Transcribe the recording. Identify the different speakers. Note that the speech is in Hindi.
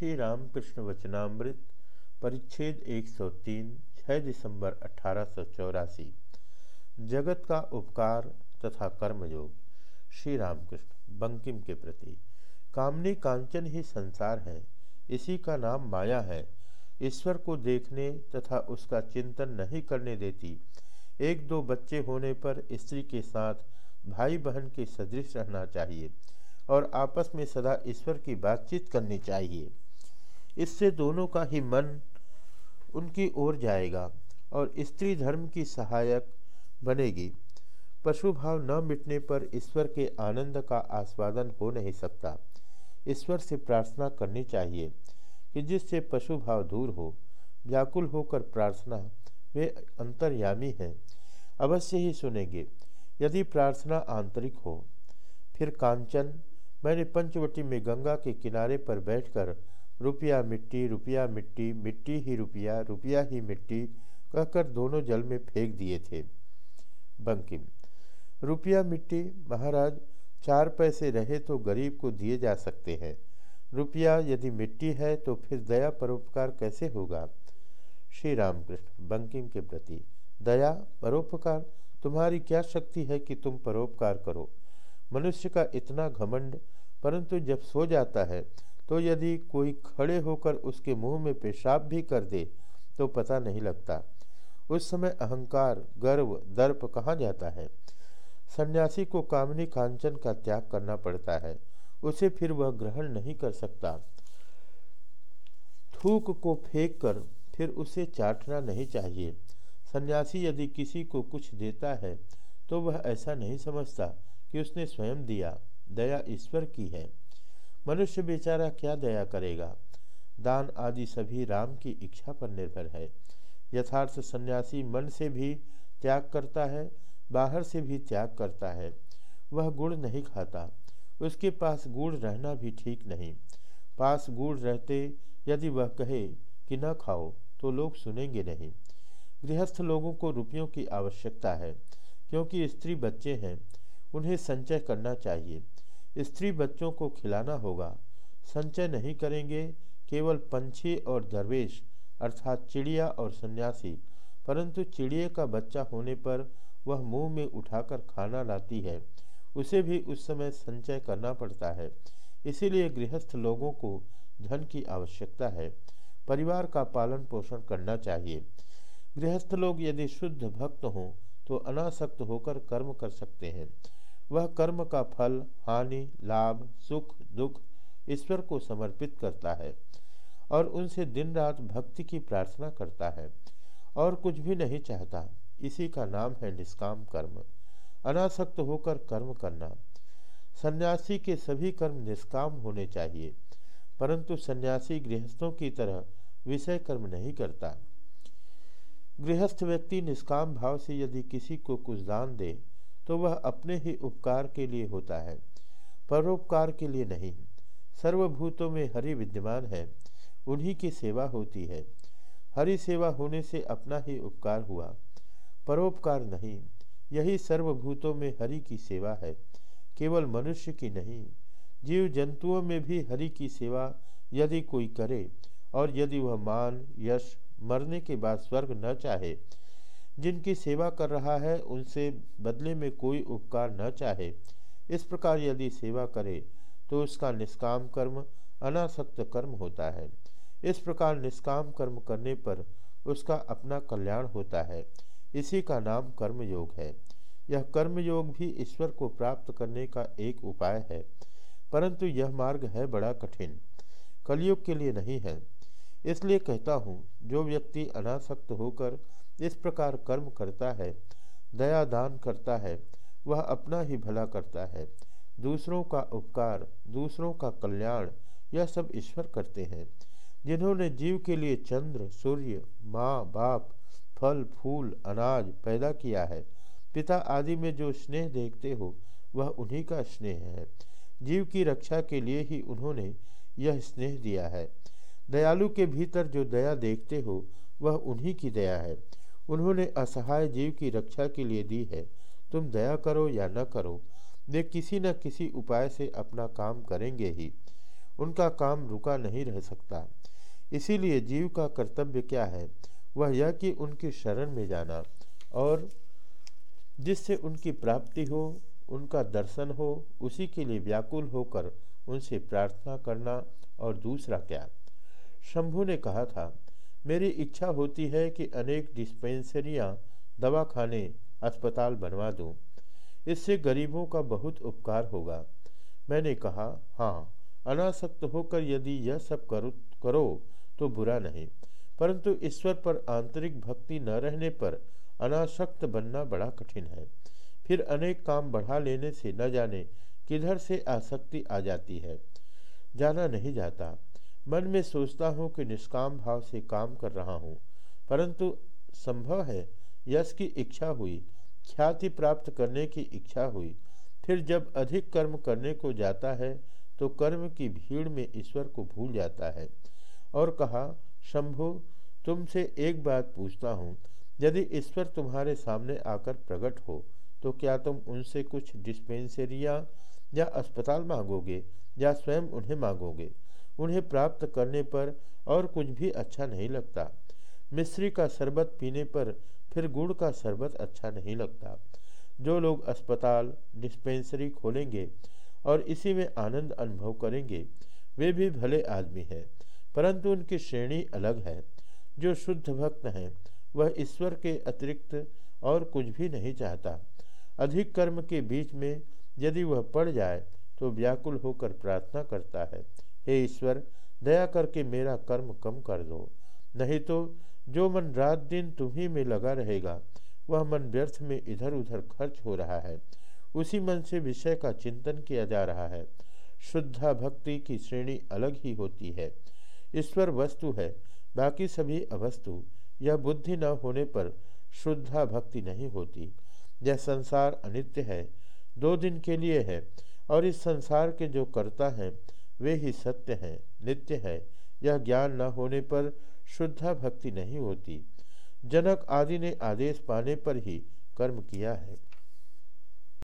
Speaker 1: श्री रामकृष्ण वचनामृत, परिच्छेद 103 6 दिसंबर अठारह सौ चौरासी। जगत का उपकार तथा कर्मयोग, श्री रामकृष्ण, बंकिम के प्रति। कामनी कांचन ही संसार है, इसी का नाम माया है। ईश्वर को देखने तथा उसका चिंतन नहीं करने देती। एक दो बच्चे होने पर स्त्री के साथ भाई बहन के सदृश रहना चाहिए और आपस में सदा ईश्वर की बातचीत करनी चाहिए। इससे दोनों का ही मन उनकी ओर जाएगा और स्त्री धर्म की सहायक बनेगी। पशु भाव न मिटने पर ईश्वर के आनंद का आस्वादन हो नहीं सकता। ईश्वर से प्रार्थना करनी चाहिए कि जिससे पशु भाव दूर हो, व्याकुल होकर प्रार्थना वे अंतर्यामी हैं। अवश्य ही सुनेंगे, यदि प्रार्थना आंतरिक हो। फिर कांचन, मैंने पंचवटी में गंगा के किनारे पर बैठकर रुपया मिट्टी रुपया मिट्टी मिट्टी ही रुपया रुपया ही मिट्टी कहकर दोनों जल में फेंक दिए थे। बंकिम, रुपया मिट्टी महाराज चार पैसे रहे तो गरीब को दिए जा सकते हैं। रुपया यदि मिट्टी है तो फिर दया परोपकार कैसे होगा? श्री रामकृष्ण, बंकिम के प्रति, दया परोपकार? तुम्हारी क्या शक्ति है कि तुम परोपकार करो? मनुष्य का इतना घमंड, परंतु जब सो जाता है तो यदि कोई खड़े होकर उसके मुँह में पेशाब भी कर दे तो पता नहीं लगता। उस समय अहंकार, गर्व, दर्प कहाँ जाता है? सन्यासी को कामनी कांचन का त्याग करना पड़ता है। उसे फिर वह ग्रहण नहीं कर सकता। थूक को फेंक कर फिर उसे चाटना नहीं चाहिए। सन्यासी यदि किसी को कुछ देता है तो वह ऐसा नहीं समझता कि उसने स्वयं दिया, दया ईश्वर की है। मनुष्य बेचारा क्या दया करेगा? दान आदि सभी राम की इच्छा पर निर्भर है। यथार्थ सन्यासी मन से भी त्याग करता है, बाहर से भी त्याग करता है। वह गुड़ नहीं खाता। उसके पास गुड़ रहना भी ठीक नहीं। पास गुड़ रहते यदि वह कहे कि न खाओ तो लोग सुनेंगे नहीं। गृहस्थ लोगों को रुपयों की आवश्यकता है, क्योंकि स्त्री बच्चे हैं, उन्हें संचय करना चाहिए। स्त्री बच्चों को खिलाना होगा। संचय नहीं करेंगे, केवल पंछी और दरवेश, अर्थात चिड़िया और सन्यासी। परंतु चिड़िए का बच्चा होने पर वह मुँह में उठाकर खाना लाती है। उसे भी उस समय संचय करना पड़ता है। इसीलिए गृहस्थ लोगों को धन की आवश्यकता है। परिवार का पालन पोषण करना चाहिए। गृहस्थ लोग यदि शुद्ध भक्त हों तो अनासक्त होकर कर्म कर सकते हैं। वह कर्म का फल, हानि, लाभ, सुख, दुख ईश्वर को समर्पित करता है और उनसे दिन रात भक्ति की प्रार्थना करता है और कुछ भी नहीं चाहता। इसी का नाम है निष्काम कर्म। अनासक्त होकर कर्म करना। सन्यासी के सभी कर्म निष्काम होने चाहिए, परंतु सन्यासी गृहस्थों की तरह विषय कर्म नहीं करता। गृहस्थ व्यक्ति निष्काम भाव से यदि किसी को कुछ दान दे तो वह अपने ही उपकार के लिए होता है, परोपकार के लिए नहीं। सर्वभूतों में हरि विद्यमान है, उन्हीं की सेवा होती है। हरि सेवा होने से अपना ही उपकार हुआ। परोपकार नहीं, यही सर्वभूतों में हरि की सेवा है, केवल मनुष्य की नहीं। जीव जंतुओं में भी हरि की सेवा यदि कोई करे, और यदि वह मान यश, मरने के बाद स्वर्ग न चाहे जिनकी सेवा कर रहा है, उनसे बदले में कोई उपकार न चाहे। इस प्रकार यदि सेवा करे तो उसका निष्काम कर्म, अनासक्त कर्म होता है। इस प्रकार निष्काम कर्म करने पर उसका अपना कल्याण होता है। इसी का नाम कर्मयोग है। यह कर्मयोग भी ईश्वर को प्राप्त करने का एक उपाय है। परंतु यह मार्ग है बड़ा कठिन। कलयुग के लिए नहीं है। इसलिए कहता हूँ, जो व्यक्ति अनासक्त होकर इस प्रकार कर्म करता है, दया दान करता है, वह अपना ही भला करता है। दूसरों का उपकार, दूसरों का कल्याण, यह सब ईश्वर करते हैं। जिन्होंने जीव के लिए चंद्र, सूर्य, माँ, बाप, फल, फूल, अनाज पैदा किया है, पिता आदि में जो स्नेह देखते हो, वह उन्हीं का स्नेह है। जीव की रक्षा के लिए ही उन्होंने यह स्नेह दिया है। दयालु के भीतर जो दया देखते हो, वह उन्हीं की दया है। उन्होंने असहाय जीव की रक्षा के लिए दी है। तुम दया करो या न करो, वे किसी न किसी उपाय से अपना काम करेंगे ही। उनका काम रुका नहीं रह सकता। इसीलिए जीव का कर्तव्य क्या है? वह यह कि उनकी शरण में जाना और जिससे उनकी प्राप्ति हो, उनका दर्शन हो, उसी के लिए व्याकुल होकर उनसे प्रार्थना करना और दूसरा क्या? शंभु ने कहा था मेरी इच्छा होती है कि अनेक डिस्पेंसरियाँ दवाखाने अस्पताल बनवा दूँ। इससे गरीबों का बहुत उपकार होगा। मैंने कहा हाँ अनासक्त होकर यदि यह सब करो करो तो बुरा नहीं। परंतु ईश्वर पर आंतरिक भक्ति न रहने पर अनासक्त बनना बड़ा कठिन है। फिर अनेक काम बढ़ा लेने से न जाने किधर से आसक्ति आ जाती है। जाना नहीं जाता। मन में सोचता हूँ कि निष्काम भाव से काम कर रहा हूँ, परंतु संभव है यश की इच्छा हुई, ख्याति प्राप्त करने की इच्छा हुई। फिर जब अधिक कर्म करने को जाता है तो कर्म की भीड़ में ईश्वर को भूल जाता है और कहा, शंभु, तुमसे एक बात पूछता हूँ। यदि ईश्वर तुम्हारे सामने आकर प्रकट हो तो क्या तुम उनसे कुछ डिस्पेंसरिया या अस्पताल मांगोगे या स्वयं उन्हें मांगोगे? उन्हें प्राप्त करने पर और कुछ भी अच्छा नहीं लगता। मिश्री का शरबत पीने पर फिर गुड़ का शरबत अच्छा नहीं लगता। जो लोग अस्पताल, डिस्पेंसरी खोलेंगे और इसी में आनंद अनुभव करेंगे, वे भी भले आदमी हैं, परंतु उनकी श्रेणी अलग है। जो शुद्ध भक्त हैं, वह ईश्वर के अतिरिक्त और कुछ भी नहीं चाहता। अधिक कर्म के बीच में यदि वह पड़ जाए तो व्याकुल होकर प्रार्थना करता है, हे ईश्वर, दया करके मेरा कर्म कम कर दो। नहीं तो जो मन रात दिन तुम्ही में लगा रहेगा, वह मन व्यर्थ में इधर उधर खर्च हो रहा है। उसी मन से विषय का चिंतन किया जा रहा है। शुद्धा भक्ति की श्रेणी अलग ही होती है। ईश्वर वस्तु है, बाकी सभी अवस्तु। यह बुद्धि न होने पर शुद्धा भक्ति नहीं होती। यह संसार अनित्य है। दो दिन के लिए है। और इस संसार के जो कर्ता हैं, वे ही सत्य हैं, नित्य है। यह ज्ञान न होने पर शुद्धा भक्ति नहीं होती। जनक आदि ने आदेश पाने पर ही कर्म किया है।